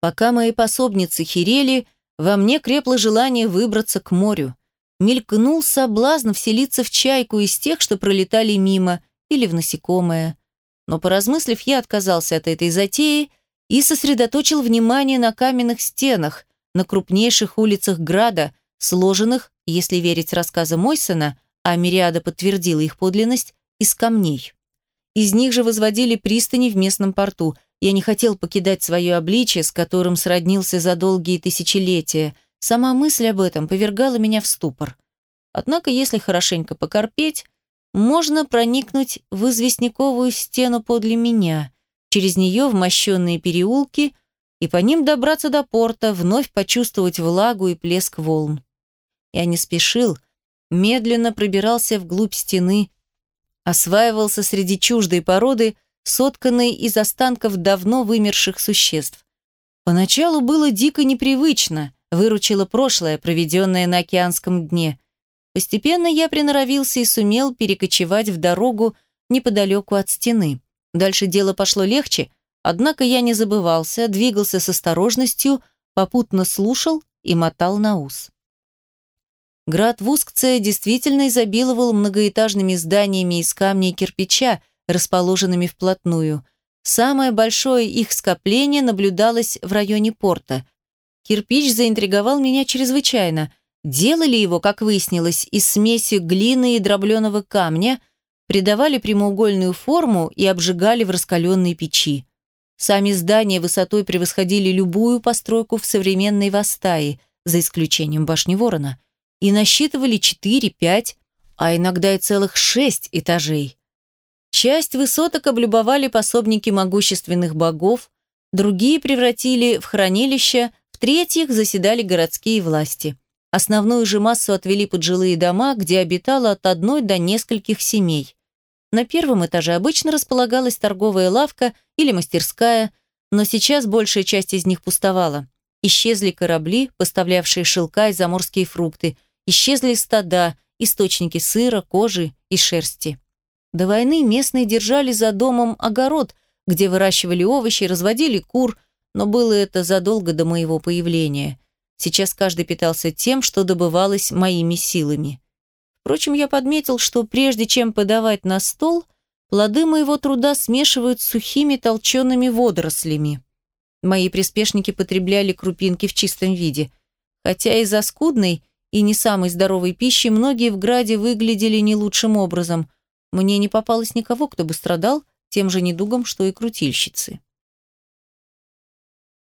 Пока мои пособницы херели, во мне крепло желание выбраться к морю. Мелькнул соблазн вселиться в чайку из тех, что пролетали мимо, или в насекомое. Но поразмыслив, я отказался от этой затеи и сосредоточил внимание на каменных стенах, на крупнейших улицах Града, сложенных, если верить рассказам Мойсона, а Мириада подтвердила их подлинность, из камней. Из них же возводили пристани в местном порту. Я не хотел покидать свое обличие, с которым сроднился за долгие тысячелетия. Сама мысль об этом повергала меня в ступор. Однако, если хорошенько покорпеть, можно проникнуть в известняковую стену подле меня, через нее в мощенные переулки и по ним добраться до порта, вновь почувствовать влагу и плеск волн. Я не спешил, медленно пробирался вглубь стены, осваивался среди чуждой породы, сотканной из останков давно вымерших существ. Поначалу было дико непривычно, выручило прошлое, проведенное на океанском дне. Постепенно я приноровился и сумел перекочевать в дорогу неподалеку от стены. Дальше дело пошло легче, однако я не забывался, двигался с осторожностью, попутно слушал и мотал на ус. Град Вускция действительно изобиловал многоэтажными зданиями из камня и кирпича, расположенными вплотную. Самое большое их скопление наблюдалось в районе порта. Кирпич заинтриговал меня чрезвычайно. Делали его, как выяснилось, из смеси глины и дробленого камня, придавали прямоугольную форму и обжигали в раскаленной печи. Сами здания высотой превосходили любую постройку в современной Вастае, за исключением башни Ворона – и насчитывали 4-5, а иногда и целых 6 этажей. Часть высоток облюбовали пособники могущественных богов, другие превратили в хранилища, в третьих заседали городские власти. Основную же массу отвели под жилые дома, где обитало от одной до нескольких семей. На первом этаже обычно располагалась торговая лавка или мастерская, но сейчас большая часть из них пустовала. Исчезли корабли, поставлявшие шелка и заморские фрукты, Исчезли стада, источники сыра, кожи и шерсти. До войны местные держали за домом огород, где выращивали овощи, разводили кур, но было это задолго до моего появления. Сейчас каждый питался тем, что добывалось моими силами. Впрочем, я подметил, что прежде чем подавать на стол, плоды моего труда смешивают с сухими толчеными водорослями. Мои приспешники потребляли крупинки в чистом виде. Хотя из-за скудной и не самой здоровой пищи многие в Граде выглядели не лучшим образом. Мне не попалось никого, кто бы страдал тем же недугом, что и крутильщицы.